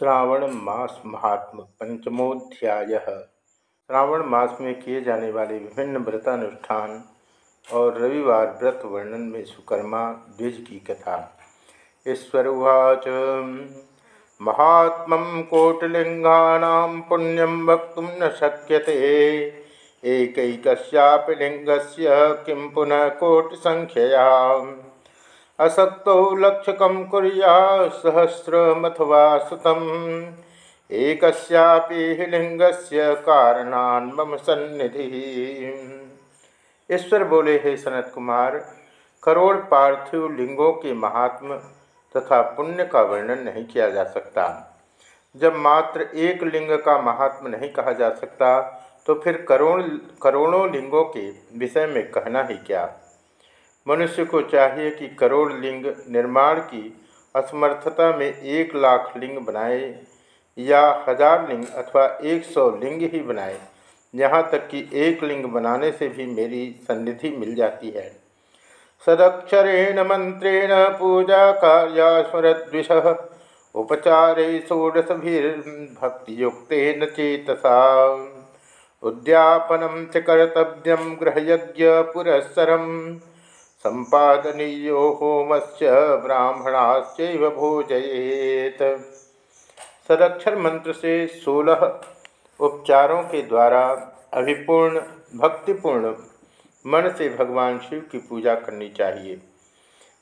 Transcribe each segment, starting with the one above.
श्रावण मास महात्म पंचमोध्याय श्रावण मास में किए जाने वाले विभिन्न व्रतानुष्ठान और रविवार व्रत वर्णन में सुकर्मा द्विज की कथा। ईश्वर उवाच, महात्म कोटिलिंगा पुण्यम वक्त न शक्यते। एक लिंग किं पुनः कोटिसंख्यया असक्त लक्षक कुरिया सहस्रमथवा सुतम। एक लिंग से कारणान मम सन्निधि। ईश्वर बोले, हे सनत कुमार, करोड़ पार्थिव लिंगों के महात्म तथा पुण्य का वर्णन नहीं किया जा सकता। जब मात्र एक लिंग का महात्म नहीं कहा जा सकता तो फिर करोड़, करोड़ों लिंगों के विषय में कहना ही क्या? मनुष्य को चाहिए कि करोड़ लिंग निर्माण की असमर्थता में एक लाख लिंग बनाए या हज़ार लिंग अथवा एक सौ लिंग ही बनाए। यहाँ तक कि एक लिंग बनाने से भी मेरी सन्निधि मिल जाती है। सदक्षरेण मंत्रेण पूजा कार्या स्मरद्विष उपचारे न चेतसा। उद्यापनम च कर्तव्यम गृहयज्ञ पुरस्सरम संपादनीयो होमस्य ब्राह्मणाश्चैव भोजयेत। सदक्षर मंत्र से सोलह उपचारों के द्वारा अभिपूर्ण, भक्तिपूर्ण मन से भगवान शिव की पूजा करनी चाहिए।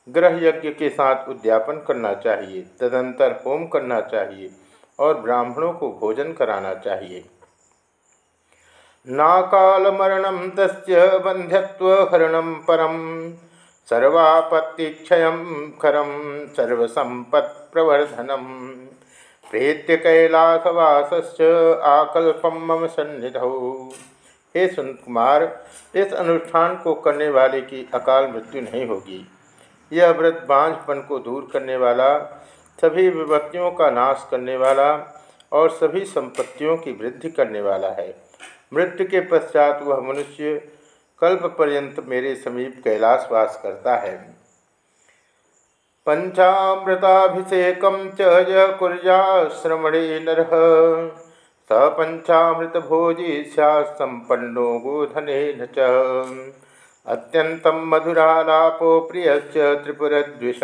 ग्रह यज्ञ के साथ उद्यापन करना चाहिए, तदंतर होम करना चाहिए और ब्राह्मणों को भोजन कराना चाहिए। नाकालमरणं तस्य बन्ध्यत्वहरणं परम। सर्वापत्तिक्षय खरम सर्वसंपत्प्रवर्धनम प्रेत्य कैलासवास आकल्पम मम सन्निधौ। हे सुन कुमार, इस अनुष्ठान को करने वाले की अकाल मृत्यु नहीं होगी। यह व्रत बांझपन को दूर करने वाला, सभी विभक्तियों का नाश करने वाला और सभी संपत्तियों की वृद्धि करने वाला है। मृत्यु के पश्चात वह मनुष्य कल्प पर्यंत मेरे समीप कैलाशवास करता है। पंचामृताभिषेक कुर्याश्रमणे नर। स पंचामृत भोजी संपन्नो गोधन च। अत्यंतम मधुरालापो प्रिय त्रिपुरद्विष।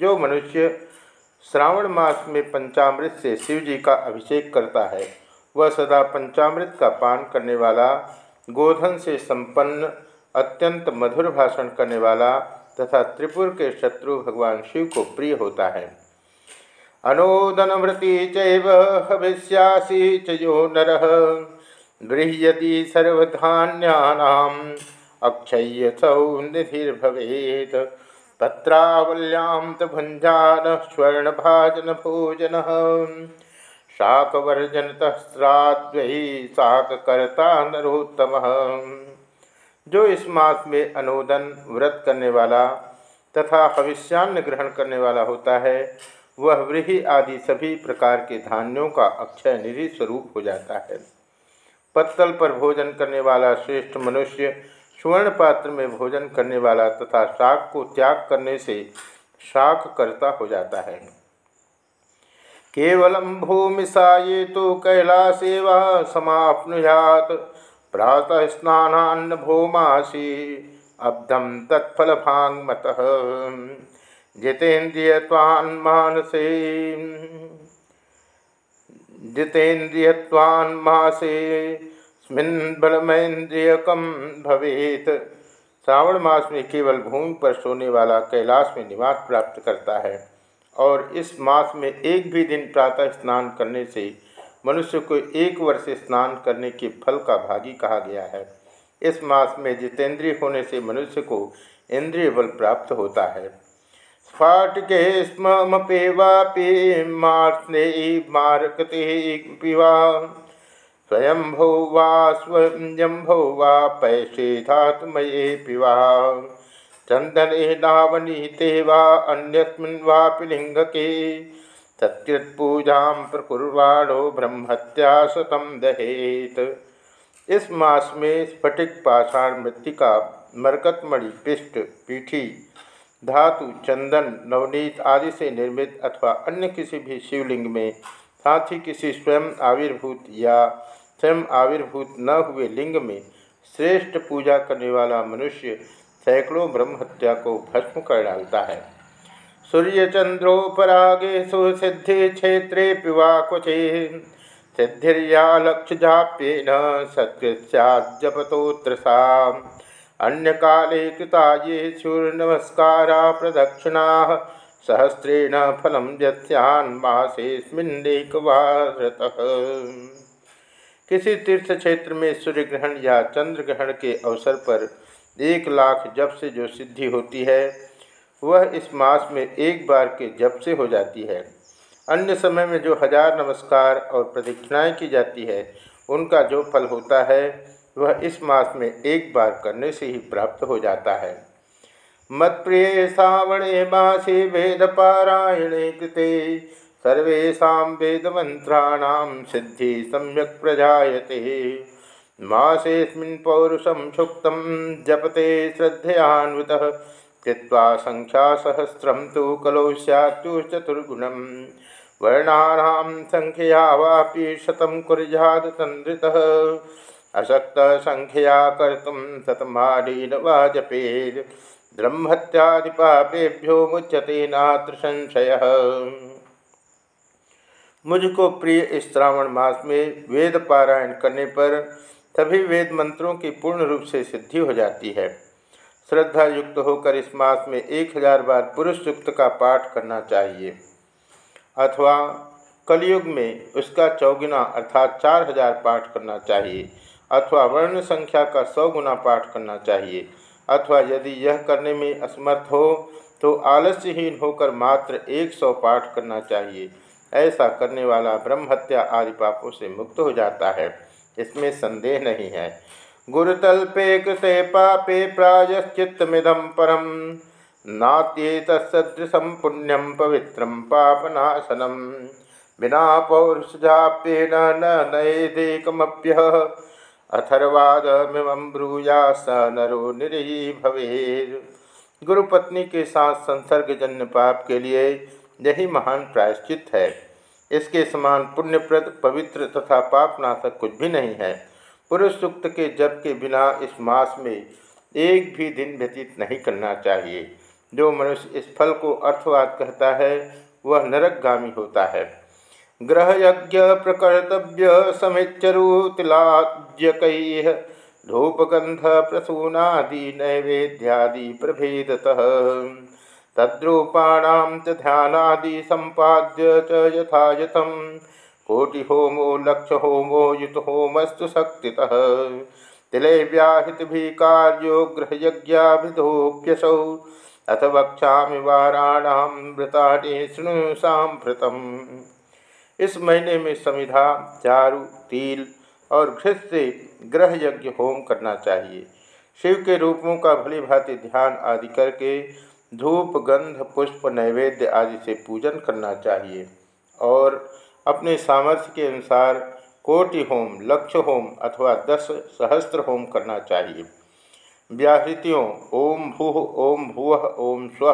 जो मनुष्य श्रावण मास में पंचामृत से शिव जी का अभिषेक करता है, वह सदा पंचामृत का पान करने वाला गोधन से संपन्न, अत्यंत मधुर भाषण करने वाला तथा त्रिपुर के शत्रु भगवान शिव को प्रिय होता है। अनोदनवृति चविष्यासी चो नर गृह्यति सर्वधान्यानाम अक्षय सौ निधिर्भवेत। पत्रावल्यां तो भुंजान स्वर्णभाजन भोजन शाकवर्जनतस्राद्वयी शाककर्ता नरोत्तम। जो इस मास में अनुदन व्रत करने वाला तथा भविष्यान्न ग्रहण करने वाला होता है, वह व्रीहि आदि सभी प्रकार के धान्यों का अक्षय निधि स्वरूप हो जाता है। पत्तल पर भोजन करने वाला श्रेष्ठ मनुष्य स्वर्ण पात्र में भोजन करने वाला तथा शाक को त्याग करने से शाक करता हो जाता है। केवलं भूमिसाये तो कैलासे वा समाप्नुयात्। प्रातः स्नानान्न भूमासी अब्धम तत्फलभाङ्मतः जितेन्द्रियत्वान्मानसे। जितेन्द्रियत्वान्मासे स्मिन् बलमेन्द्रियकम भवेत। श्रावण मास में केवल भूमि पर सोने वाला कैलाश में निवास प्राप्त करता है। और इस मास में एक भी दिन प्रातः स्नान करने से मनुष्य को एक वर्ष स्नान करने के फल का भागी कहा गया है। इस मास में जितेंद्रिय होने से मनुष्य को इंद्रिय बल प्राप्त होता है। स्फाटके स्मपेवापि मार्स्ने मारकते पिवा। स्वयंभो वा स्वयंभो वा पैसे धातुमये पिवा। चंदने नावनीते वा अन्यस्मिन् वापि लिङ्गके प्रकुर्वाणो ब्रह्मत्या शतम दहेत। इस मास में स्फटिक पाषाण मृतिका, मरकतमणि पिष्ट, पीठी, धातु, चंदन, नवनीत आदि से निर्मित अथवा अन्य किसी भी शिवलिंग में, साथ ही किसी स्वयं आविर्भूत या स्वयं आविर्भूत न हुए लिंग में, श्रेष्ठ पूजा करने वाला मनुष्य सैकड़ों ब्रह्म हत्या को भस्म कर डालता है। सूर्य चंद्रोपरागेशु सिद्धि क्षेत्रे पिवा कुचे सिद्धिर्या लक्ष्य जाप्येन सत्कृत्याजपतोत्र सा अन्य काले कृता ये सूर्यनमस्कारा प्रदक्षिणा। सहस्रेण फलम यस्यान्मासेस्मिन्नेकवारत किसी तीर्थ क्षेत्र में सूर्य ग्रहण या चंद्र ग्रहण के अवसर पर एक लाख जप से जो सिद्धि होती है, वह इस मास में एक बार के जप से हो जाती है। अन्य समय में जो हज़ार नमस्कार और प्रदक्षिणाएँ की जाती है, उनका जो फल होता है, वह इस मास में एक बार करने से ही प्राप्त हो जाता है। मत प्रिय सावणे मासे वेद पारायणे कृते सर्वेशा वेद मंत्राणाम सिद्धि सम्यक प्रजाते मासेस्मिन् पौरुषम सुक्त जपते श्रद्धयान्वित, कृत्वा संख्यासहस्रम तो कलौ सैत्तु चतुर्गुणम। वर्णानां संख्या वापि शतं कुर्यात् तन्द्रितः अशक्त संख्या कर्तुं शतमालीन वा जपेत्। ब्रह्मत्यादिपापेभ्यो मुच्यते नात्र संशय मुझको प्रिय इस श्रावण मास में वेद पारायण करने पर सभी वेद मंत्रों की पूर्ण रूप से सिद्धि हो जाती है। श्रद्धा युक्त होकर इस मास में एक हज़ार बार पुरुष युक्त का पाठ करना चाहिए। अथवा कलयुग में उसका चौगुना अर्थात चार हज़ार पाठ करना चाहिए, अथवा वर्ण संख्या का सौ गुना पाठ करना चाहिए, अथवा यदि यह करने में असमर्थ हो तो आलस्यहीन होकर मात्र एक सौ पाठ करना चाहिए। ऐसा करने वाला ब्रह्म हत्या आदि पापों से मुक्त हो जाता है। इसमें संदेह नहीं है। गुरुतल्पे कृते पापे प्रायश्चित्तमिदम परम। नात्येतसदृशं पुण्यम पवित्रं पापनाशनम बिना पौरुषजाप्येन न नएदेकमप्यः अथर्वादमिमं ब्रूया स नरो निरी भवे। गुरुपत्नी के साथ संसर्गजन्य पाप के लिए यही महान प्रायश्चित है। इसके समान पुण्यप्रद, पवित्र तथा पापनाशक कुछ भी नहीं है। पुरुष सुक्त के जप के बिना इस मास में एक भी दिन व्यतीत नहीं करना चाहिए। जो मनुष्य इस फल को अर्थवाद कहता है, वह नरकगामी होता है। ग्रह यज्ञ प्रकर्तव्य समिच्चरुतिलाज्यक धूपगंध प्रसूनादि नैवेद्यादि प्रभेदतः। तद्रूपाणां च ध्यानादि संपाद्य च यथायथं कोटिहोमो लक्षहोमो युतहोमस्तु शक्तितः। तिले व्याहृतिभिः कार्यो गृहयज्ञाभिधोप्यसौ अथ वक्षा वाराणाम व्रतानि शृणु सांप्रतम इस महीने में समिधा चारु तिल और घृत से ग्रह यज्ञ होम करना चाहिए। शिव के रूपों का भली भांति ध्यान आदि करके धूप, गंध, पुष्प, नैवेद्य आदि से पूजन करना चाहिए और अपने सामर्थ्य के अनुसार कोटि होम लक्ष्य होम अथवा दस सहस्त्र होम करना चाहिए। व्याहृतियों, ओम भू ओम भूव ओम स्व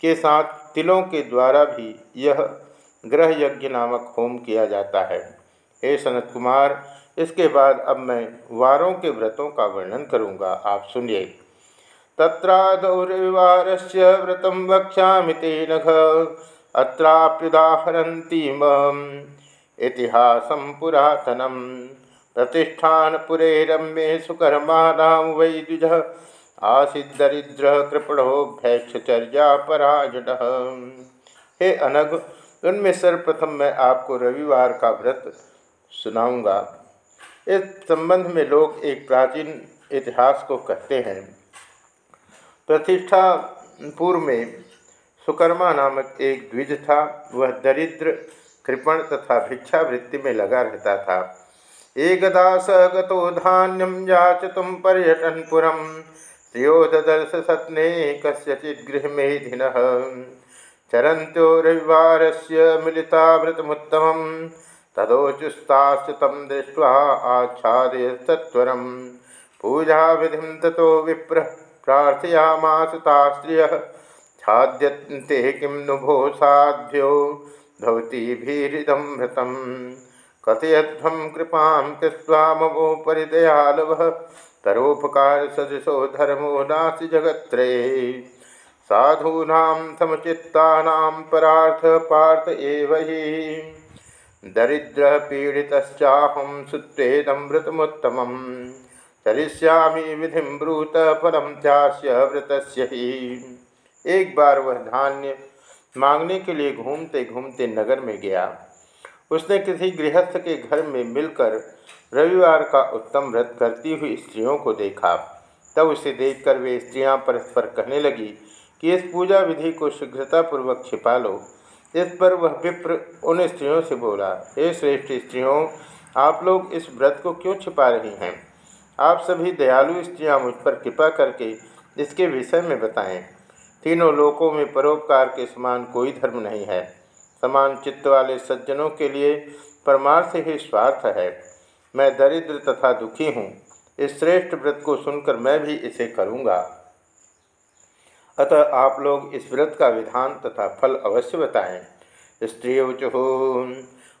के साथ तिलों के द्वारा भी यह ग्रह यज्ञ नामक होम किया जाता है। हे सनत कुमार, इसके बाद अब मैं वारों के व्रतों का वर्णन करूँगा। आप सुनिए। तत्रादौरविवार से व्रत वक्षा नघ अत्राप्युदाहरती इतिहासं पुरातनम प्रतिष्ठानपुरे रम्ये सुकर्माणां वै द्विज आसीदरिद्र पराजन हे अनग उनमें सर्वप्रथम मैं आपको रविवार का व्रत सुनाऊँगा। इस संबंध में लोग एक प्राचीन इतिहास को कहते हैं। प्रतिष्ठा पूर्व में सुकर्मा नामक एक द्विज था। वह दरिद्र, कृपण तथा भिक्षावृत्ति में लगा रहता था। एकदा स गतो धान्यम याचतुं पर्यटनपुरं श्रियो ददर्श सत्ने कस्यचिद्गृहमेधिनः चरन्त्यो रविवारस्य मिलितावृतमुत्तमं। तदोचुस्ताश्च तं दृष्ट्वा आच्छादयस्तत्वरं। पूजाविधिं ततो विप्रः प्रार्थयामास ता छाद्यन्ते किं नु भो साध्यो? भृतं कथयध्वं कृपां कृत्वा ममो परिदयालवः। तरोपकार सदृशो धर्मो नास्ति जगत्त्रये साधूनां समचित्तानां परार्थ पार्थ एव हि। दरिद्रपीडितश्चाहं चलिष्यामी विधि ब्रूत फलम त्यास्य व्रत ही। एक बार वह धान्य मांगने के लिए घूमते घूमते नगर में गया। उसने किसी गृहस्थ के घर में मिलकर रविवार का उत्तम व्रत करती हुई स्त्रियों को देखा। तब उसे देखकर वे स्त्रियाँ परस्पर कहने लगी कि इस पूजा विधि को शीघ्रतापूर्वक छिपा लो। इस पर वह विप्र उन स्त्रियों से बोला, हे श्रेष्ठ स्त्रियों, आप लोग इस व्रत को क्यों छिपा रही हैं? आप सभी दयालु स्त्रियाँ मुझ पर कृपा करके इसके विषय में बताएँ। तीनों लोकों में परोपकार के समान कोई धर्म नहीं है। समान चित्त वाले सज्जनों के लिए परमार्थ ही स्वार्थ है। मैं दरिद्र तथा दुखी हूँ। इस श्रेष्ठ व्रत को सुनकर मैं भी इसे करूँगा। अतः आप लोग इस व्रत का विधान तथा फल अवश्य बताएँ। स्त्री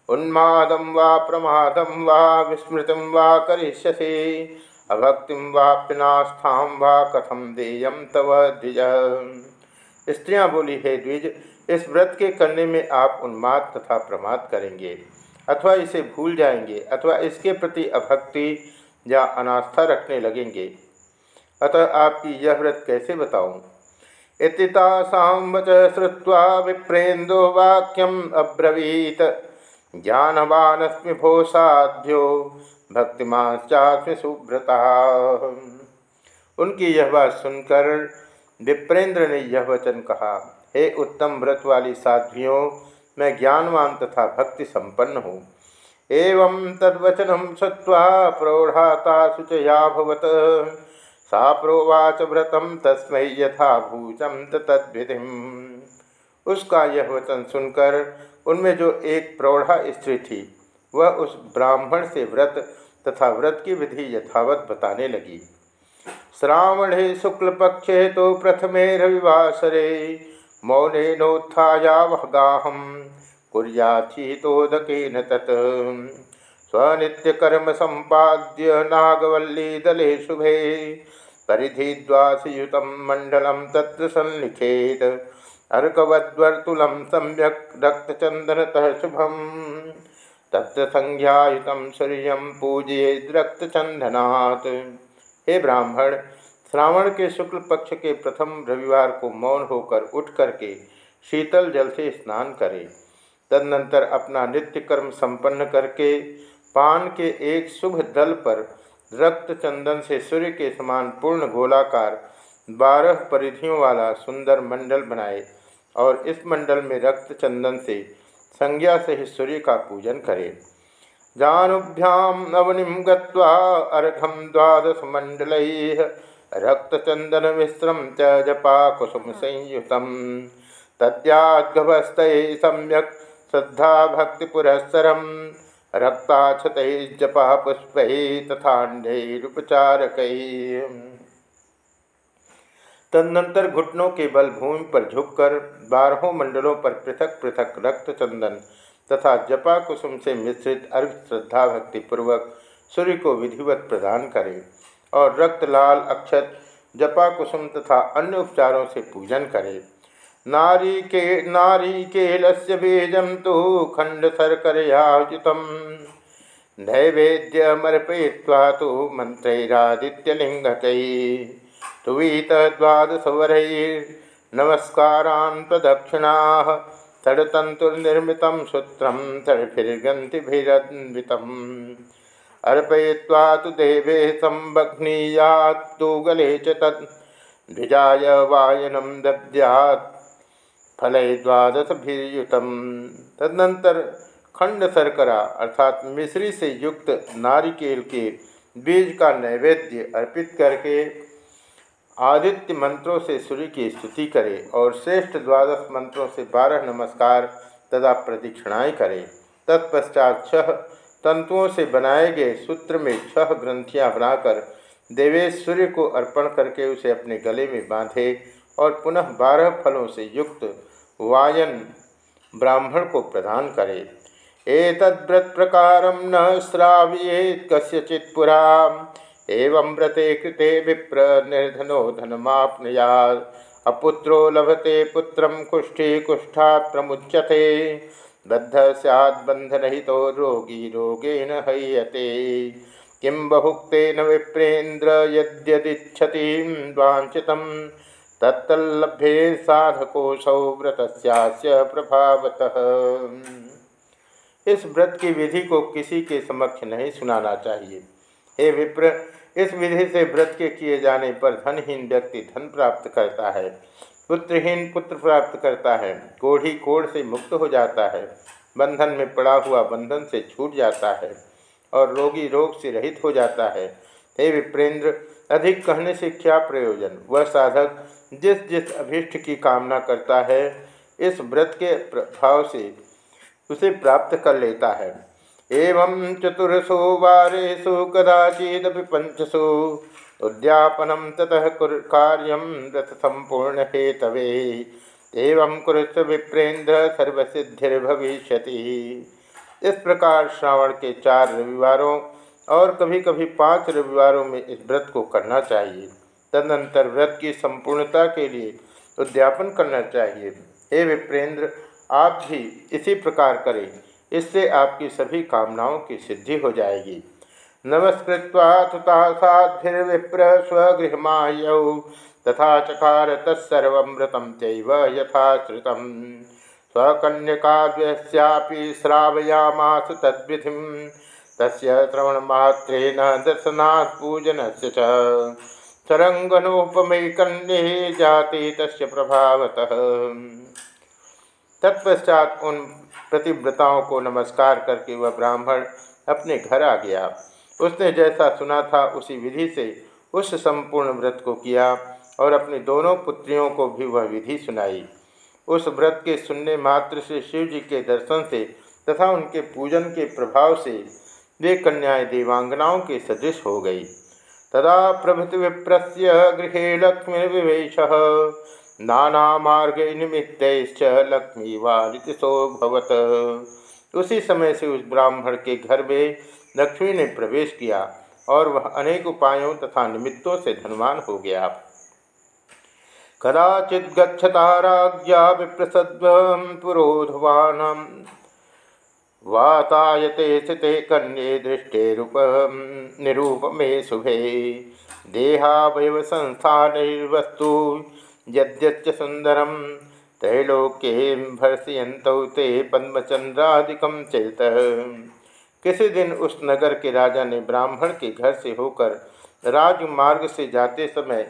उन्मादम वा प्रमादम वा विस्मृति वा करिष्यसे। अभक्ति वाप्यनास्था वा कथम देयम तव द्विज स्त्रियाँ बोली, हे द्विज, इस व्रत के करने में आप उन्माद तथा प्रमाद करेंगे, अथवा इसे भूल जाएँगे, अथवा इसके प्रति अभक्ति या अनास्था रखने लगेंगे। अतः आपकी यह व्रत कैसे बताऊँ? इतितासां वच श्रुवा विप्रेन्दो वाक्यम अब्रवीत। ज्ञानवानस्मि भो साध्यो भक्तिमाश्चास्मि सुव्रता। उनकी यह बात सुनकर विप्रेंद्र ने यह वचन कहा, हे उत्तम व्रत वाली साध्वियों, मैं ज्ञानवान तथा भक्ति संपन्न हूँ। एवं तद्वचनम श्रुवा प्रौढ़ाता शुचयाभवत सा प्रोवाच व्रतम तस्मै यथा भूचम तद्विधि। उसका यह वचन सुनकर उनमें जो एक प्रौढ़ा स्त्री थी, वह उस ब्राह्मण से व्रत तथा व्रत की विधि यथावत बताने लगी। श्रावणे शुक्ल पक्षे तो प्रथमे रविवासरे मौने नोत्थायावह गाहम कुरियाथीतोदकेन तत्। स्वनित्यकर्म संपाद्य नागवल्ली दले शुभे। परिधिद्वासयुतं मण्डलं तत्र सन्निखेत्। अर्कवद्वर्तुलं सम्यक् रक्तचन्दनतः शुभं तत्र संज्ञायुत सूर्य पूजयेद रक्तचंदनात्। हे ब्राह्मण, श्रावण के शुक्ल पक्ष के प्रथम रविवार को मौन होकर उठ करके शीतल जल से स्नान करें। तदनंतर अपना नित्य कर्म संपन्न करके पान के एक शुभ दल पर रक्त चंदन से सूर्य के समान पूर्ण गोलाकार बारह परिधियों वाला सुंदर मंडल बनाए और इस मंडल में रक्त चंदन से संज्ञा से ही सूर्य का पूजन करे। जानुभ्याम नवनिम गर्घम द्वादश मंडल रक्तचंदन मिश्रम च जपा कुसुम संयुत तद्यागभस्त सम्यक श्रद्धा भक्ति पुरस्सरम रक्ताक्षत जपा पुष्प तथा उपचारक तदनंतर घुटनों के बल भूमि पर झुककर बारहों मंडलों पर पृथक पृथक रक्त चंदन तथा जपा कुसुम से मिश्रित अर्घ श्रद्धा भक्ति पूर्वक सूर्य को विधिवत प्रदान करें और रक्त लाल अक्षत जपा कुसुम तथा अन्य उपचारों से पूजन करें। नारी के, नारी केलस्य बीजम तो खंड शर्करयाजित नैवेद्यमर्पय्वा तो मंत्रैरादित्यलिंगक तुवीत द्वादशवरैर्नमस्कारान् प्रदक्षिणाः, तडतन्तुर्निर्मितं सूत्रं तडफिर्गन्तिभिरन्वितम्। अर्पयित्वा तु देवे संबघ्नीयात्तु गले च तत् द्विजाय वायनं तदनंतर खंड शर्करा अर्थात मिश्री से युक्त नारिकेल के बीज का नैवेद्य अर्पित करके आदित्य मंत्रों से सूर्य की स्तुति करे और श्रेष्ठ द्वादश मंत्रों से बारह नमस्कार तथा प्रदीक्षिणाएँ करे। तत्पश्चात छह तंतुओं से बनाए गए सूत्र में छह ग्रंथियाँ बनाकर देवेश सूर्य को अर्पण करके उसे अपने गले में बांधे और पुनः बारह फलों से युक्त वायन ब्राह्मण को प्रदान करे। एतद्व्रत प्रकार न श्राव्येत कस्यचित पुरा एवं व्रते कृते विप्र निर्धनो धनमापनया। अपुत्रो लभते पुत्र कुष्ठी कुष्ठा प्रमुच्यते बद्ध सैद्बंधनहितो रोगी रोगेण हयते किं बहुक्तेन विप्रेन्द्र यद्यदिच्छति वाञ्छित तत्तल्लभ्ये साधकोसौ व्रत प्रभावतः। इस व्रत की विधि को किसी के समक्ष नहीं सुनाना चाहिए। हे विप्र, इस विधि से व्रत के किए जाने पर धनहीन व्यक्ति धन प्राप्त करता है, पुत्रहीन पुत्र प्राप्त करता है, कोढ़ी कोढ़ से मुक्त हो जाता है, बंधन में पड़ा हुआ बंधन से छूट जाता है और रोगी रोग से रहित हो जाता है। हे विप्रेंद्र, अधिक कहने से क्या प्रयोजन? वह साधक जिस जिस अभीष्ट की कामना करता है, इस व्रत के प्रभाव से उसे प्राप्त कर लेता है। एवं चतुर्सु वारेषु कदाचिदपि पंचसु उद्यापनम ततः कार्यम रथ संपूर्ण हेतवे एवं कुरुष विप्रेन्द्र सर्वसिद्धिर्भविष्य इस प्रकार श्रावण के चार रविवारों और कभी कभी पाँच रविवारों में इस व्रत को करना चाहिए। तदनंतर व्रत की संपूर्णता के लिए उद्यापन करना चाहिए। हे विप्रेंद्र आप भी इसी प्रकार करें। इससे आपकी सभी कामनाओं की सिद्धि हो जाएगी। नमस्कृत्वा तुता साधिर्विप्र स्वगृहमायौ तथा चकार तत्सर्व व्रतम चैव यथाश्रुत स्वकन्यकाव्यस्यापि श्रावयामास तद्विधि, तस्य श्रवणमात्रेण दर्शनात् पूजनस्य च। सरंगनोपमयी कन्ये जाति तस्य प्रभावतः। तत्पश्चात उन प्रतिव्रताओं को नमस्कार करके वह ब्राह्मण अपने घर आ गया। उसने जैसा सुना था उसी विधि से उस संपूर्ण व्रत को किया और अपनी दोनों पुत्रियों को भी वह विधि सुनाई। उस व्रत के सुनने मात्र से शिव जी के दर्शन से तथा उनके पूजन के प्रभाव से वे कन्याएँ देवांगनाओं के सदृश हो गई। तदा प्रभृति विप्रस्य गृह लक्ष्मी विवेश नाना मार्ग निमित्त लक्ष्मी वालितोभवत उसी समय से उस ब्राह्मण के घर में लक्ष्मी ने प्रवेश किया और वह अनेक उपायों तथा निमित्तों से धनवान हो गया। कदाचित गच्छता राज्ञा विप्रसद्व वातायते स्थिते कन्ये दृष्टे रूप निरूप में शुभे देहावयव संस्थानिर्वस्तु यद्यच्च सुंदरम त्रैलोक्ये भर्षयंतौ ते पद्मचंद्रादिकम चेत। किसी दिन उस नगर के राजा ने ब्राह्मण के घर से होकर राजमार्ग से जाते समय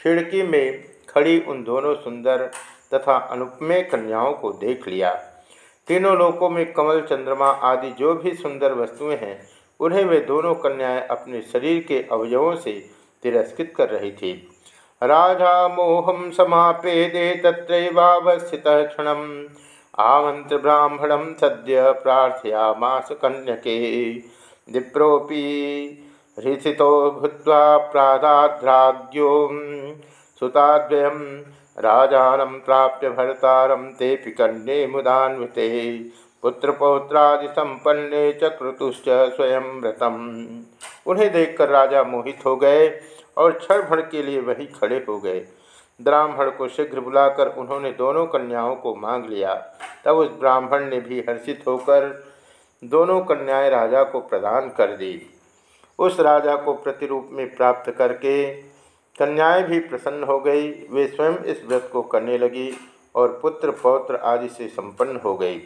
खिड़की में खड़ी उन दोनों सुंदर तथा अनुपमेय कन्याओं को देख लिया। तीनों लोकों में कमल, चंद्रमा आदि जो भी सुंदर वस्तुएँ हैं, उन्हें वे दोनों कन्याएँ अपने शरीर के अवयवों से तिरस्कृत कर रही थी। राजा मोहम समापेदे तत्रैवावस्थित क्षण आमंत्र ब्राह्मणम सद्य प्रार्थयामास कन्यके। विप्रोपी हृषितो भूत्वा प्रादाद्राग्यो सुताद्वयम् राजानं प्राप्य भरतारं तेऽपि कन्ये मुदान्विते। पुत्रपौत्रादिसम्पन्ने चक्रतुश्च स्वयं व्रतम्। उन्हें देखकर राजा मोहित हो गए। और क्षण भर के लिए वही खड़े हो गए। ब्राह्मण को शीघ्र बुलाकर उन्होंने दोनों कन्याओं को मांग लिया। तब उस ब्राह्मण ने भी हर्षित होकर दोनों कन्याएँ राजा को प्रदान कर दी। उस राजा को प्रतिरूप में प्राप्त करके कन्याएँ भी प्रसन्न हो गई। वे स्वयं इस व्रत को करने लगी और पुत्र पौत्र आदि से संपन्न हो गई।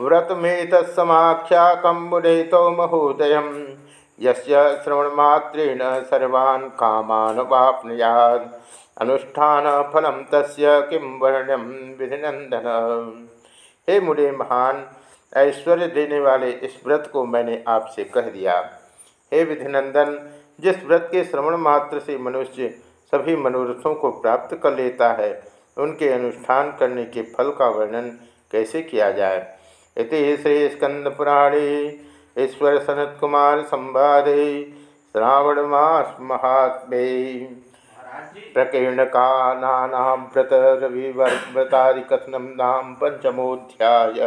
व्रत में तत्समाख्या कम तो महोदय यस्य श्रवणमात्रेण सर्वान् कामान् अनुष्ठान फलम तस्य किम वर्ण्यम विधिनंदन हे मुझे महान, ऐश्वर्य देने वाले इस व्रत को मैंने आपसे कह दिया। हे विधिनंदन, जिस व्रत के श्रवण मात्र से मनुष्य सभी मनोरथों को प्राप्त कर लेता है, उनके अनुष्ठान करने के फल का वर्णन कैसे किया जाए? इति श्री स्कंद पुराणे ईश्वर सनत कुमार संवाद श्रावण मास महात्मे प्रकीर्ण का नाना व्रत रविव्रतादि कथनम नाम पंचमोध्याय